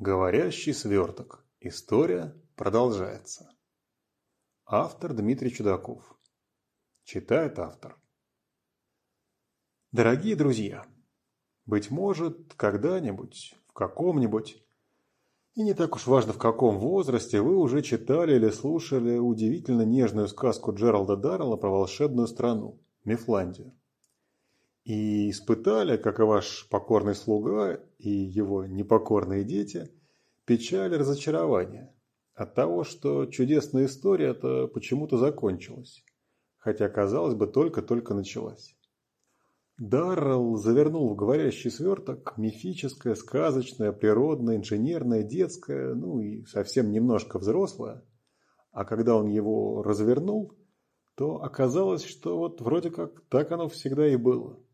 Говорящий сверток. История продолжается. Автор Дмитрий Чудаков. Читает автор. Дорогие друзья, быть может, когда-нибудь, в каком-нибудь, и не так уж важно в каком возрасте, вы уже читали или слушали удивительно нежную сказку Джералда Даррелла про волшебную страну – Мифландию и испытали, как и ваш покорный слуга и его непокорные дети, печаль и разочарование от того, что чудесная история-то почему-то закончилась, хотя, казалось бы, только-только началась. Даррелл завернул в говорящий сверток мифическое, сказочное, природное, инженерное, детское, ну и совсем немножко взрослое, а когда он его развернул, то оказалось, что вот вроде как так оно всегда и было –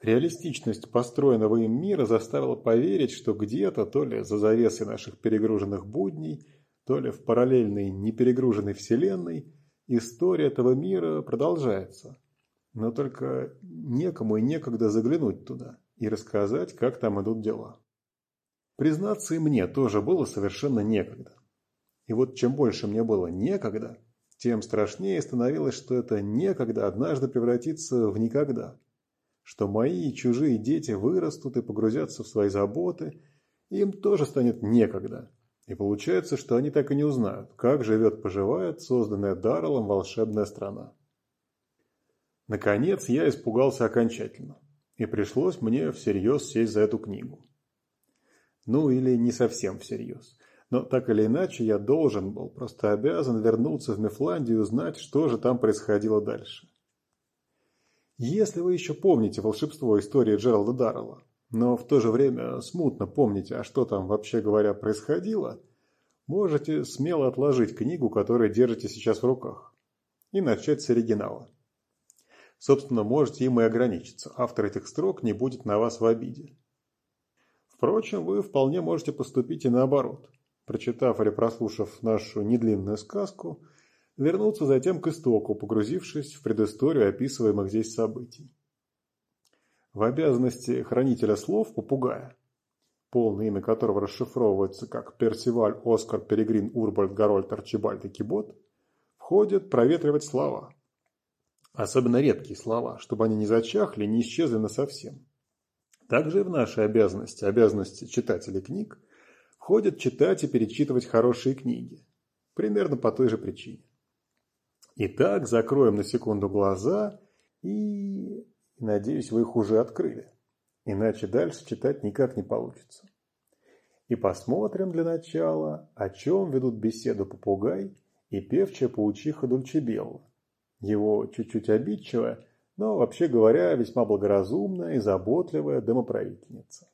Реалистичность построенного им мира заставила поверить, что где-то, то ли за завесой наших перегруженных будней, то ли в параллельной неперегруженной вселенной, история этого мира продолжается. Но только некому и некогда заглянуть туда и рассказать, как там идут дела. Признаться и мне тоже было совершенно некогда. И вот чем больше мне было некогда, тем страшнее становилось, что это некогда однажды превратится в никогда – что мои и чужие дети вырастут и погрузятся в свои заботы, им тоже станет некогда. И получается, что они так и не узнают, как живет-поживает созданная Дарреллом волшебная страна. Наконец я испугался окончательно, и пришлось мне всерьез сесть за эту книгу. Ну или не совсем всерьез. Но так или иначе я должен был, просто обязан вернуться в Мефландию и узнать, что же там происходило дальше. Если вы еще помните волшебство истории Джералда Даррелла, но в то же время смутно помните, а что там вообще говоря происходило, можете смело отложить книгу, которую держите сейчас в руках, и начать с оригинала. Собственно, можете им и ограничиться, автор этих строк не будет на вас в обиде. Впрочем, вы вполне можете поступить и наоборот. Прочитав или прослушав нашу недлинную сказку – вернуться затем к истоку, погрузившись в предысторию описываемых здесь событий. В обязанности хранителя слов попугая, полное имя которого расшифровывается как Персиваль Оскар Перегрин Урбальд Гарольд Арчибальд и Кибот, входит проветривать слова. Особенно редкие слова, чтобы они не зачахли, не исчезли насовсем. Также и в наши обязанности, обязанности читателей книг, входит читать и перечитывать хорошие книги. Примерно по той же причине. Итак, закроем на секунду глаза и... Надеюсь, вы их уже открыли. Иначе дальше читать никак не получится. И посмотрим для начала, о чем ведут беседу попугай и певчая паучиха Дульчебелла. Его чуть-чуть обидчивая, но, вообще говоря, весьма благоразумная и заботливая домоправительница.